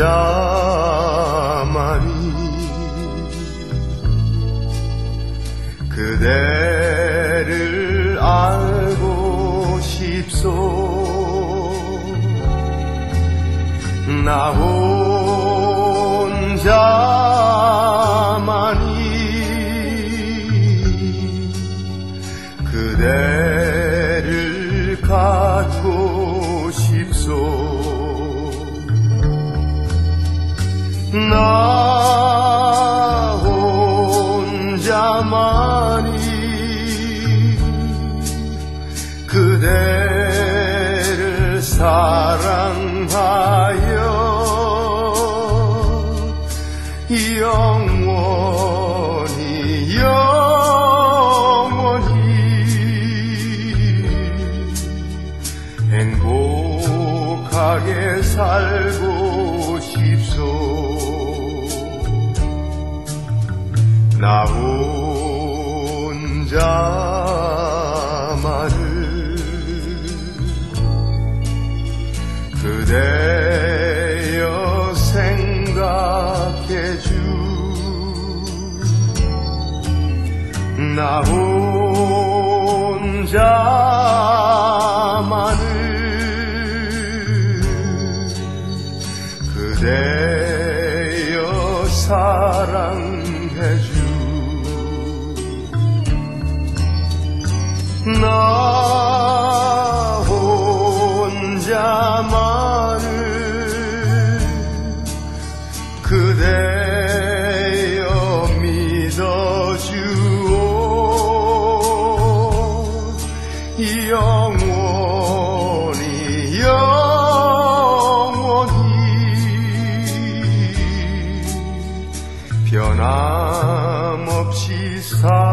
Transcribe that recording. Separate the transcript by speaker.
Speaker 1: 혼자만이 그대를 알고 싶소. 나 혼자만이 그대 나 혼자만이 그대를 사랑하여 영원히 영원히 행복하게 살고 나 혼자만을 그대여 생각해주 나 혼자만을 그대여 사랑해주 나 혼자만을 그대여 믿어주오. 영원히 영원히 변함없이 살